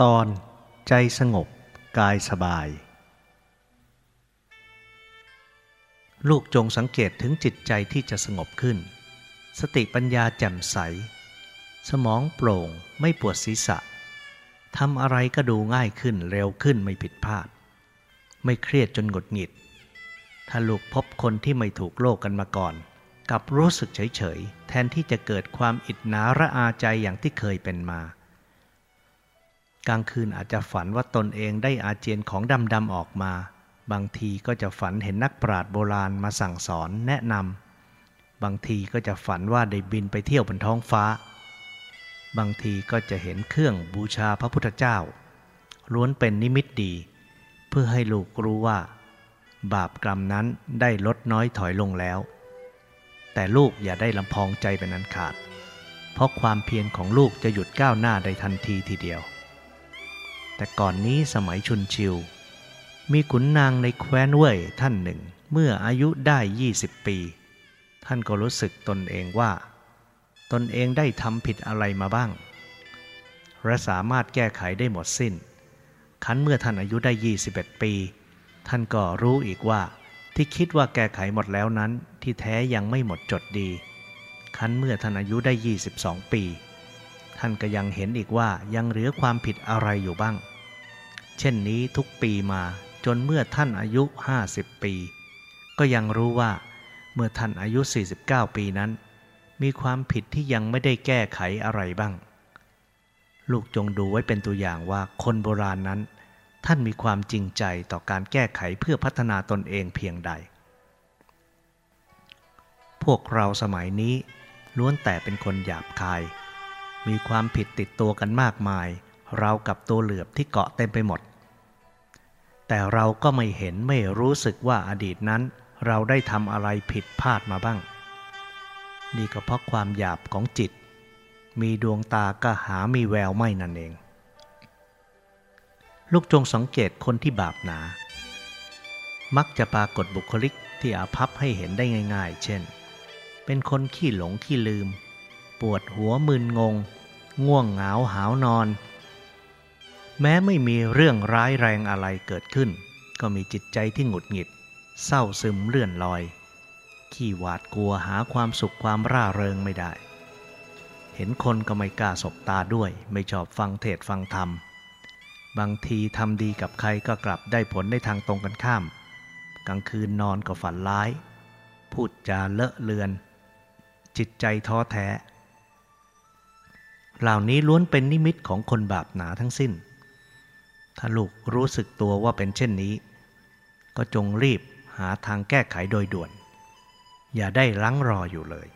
ตอนใจสงบกายสบาย ลูกจงสังเกตถึงจิตใจที่จะสงบขึ้น สติปัญญาแจ่มใส สมองโปร่งไม่ปวดศีรษะทำอะไรก็ดูง่ายขึ้นเร็วขึ้นไม่ผิดพลาด ไม่เครียดจนหงดหงิด ถ้าลูกพบคนที่ไม่ถูกโลกกันมาก่อนกลับรู้สึกเฉย ๆ แทนที่จะเกิดความอิดหนาระอาใจอย่างที่เคยเป็นมา กลางคืนอาจจะฝันว่าตนเองได้อาเจียนของดำๆออกมา บางทีก็จะฝันเห็นนักปราชญ์โบราณมาสั่งสอนแนะนำบางทีก็จะฝันว่าได้บินไปเที่ยวบนท้องฟ้า บางทีก็จะเห็นเครื่องบูชาพระพุทธเจ้า ล้วนเป็นนิมิตดี เพื่อให้ลูกรู้ว่า บาปกรรมนั้นได้ลดน้อยถอยลงแล้ว แต่ลูกอย่าได้ลำพองใจเป็นอันขาด เพราะความเพียรของลูกจะหยุดก้าวหน้าได้ทันทีทีเดียว แต่ก่อนนี้สมัยชุนชิว มีขุนนางในแคว้นเว่ยท่านหนึ่ง เมื่ออายุได้ 20 ปี ท่านก็รู้สึกตนเองว่า ตนเองได้ทำผิดอะไรมาบ้าง และสามารถแก้ไขได้หมดสิ้น คันเมื่อท่านอายุได้ 21 ปี ท่านก็รู้อีกว่า ที่คิดว่าแก้ไขหมดแล้วนั้น ที่แท้ยังไม่หมดจดดี คันเมื่อท่านอายุได้ 22 ปี ท่านก็ยังเห็นอีกว่ายังเหลือความผิดอะไรอยู่บ้าง เช่นนี้ทุกปีมาจนเมื่อท่านอายุ 50 ปี ก็ยังรู้ว่าเมื่อท่านอายุ 49 ปีนั้น มีความผิดที่ยังไม่ได้แก้ไขอะไรบ้าง ลูกจงดูไว้เป็นตัวอย่างว่าคนโบราณนั้น ท่านมีความจริงใจต่อการแก้ไขเพื่อพัฒนาตนเองเพียงใด พวกเราสมัยนี้ล้วนแต่เป็นคนหยาบคาย มีความผิดติดตัวกันมากมาย เรากับตัวเหลือบที่เกาะเต็มไปหมด แต่เราก็ไม่เห็นไม่รู้สึกว่าอดีตนั้น เราได้ทำอะไรผิดพลาดมาบ้าง นี่ก็เพราะความหยาบของจิต มีดวงตาก็หามีแววไม่นั่นเอง ลูกจงสังเกตคนที่บาปหนา มักจะปรากฏบุคลิกที่อาภัพให้เห็นได้ง่าย ๆ เช่น เป็นคนขี้หลงขี้ลืม ปวดหัวมึนงง ง่วงเหงาหาวนอน แม้ไม่มีเรื่องร้ายแรงอะไรเกิดขึ้น ก็มีจิตใจที่หงุดหงิด เศร้าซึมเลื่อนลอย ขี้หวาดกลัวหาความสุขความร่าเริงไม่ได้ เห็นคนก็ไม่กล้าสบตาด้วย ไม่ชอบฟังเทศฟังธรรม บางทีทำดีกับใครก็กลับได้ผลในทางตรงกันข้าม กลางคืนนอนก็ฝันร้าย พูดจาเลอะเลือน จิตใจท้อแท้ เหล่านี้ล้วนเป็นนิมิตของคนบาปหนาทั้งสิ้น ถ้าลูกรู้สึกตัวว่าเป็นเช่นนี้ ก็จงรีบหาทางแก้ไขโดยด่วน อย่าได้ลังรออยู่เลย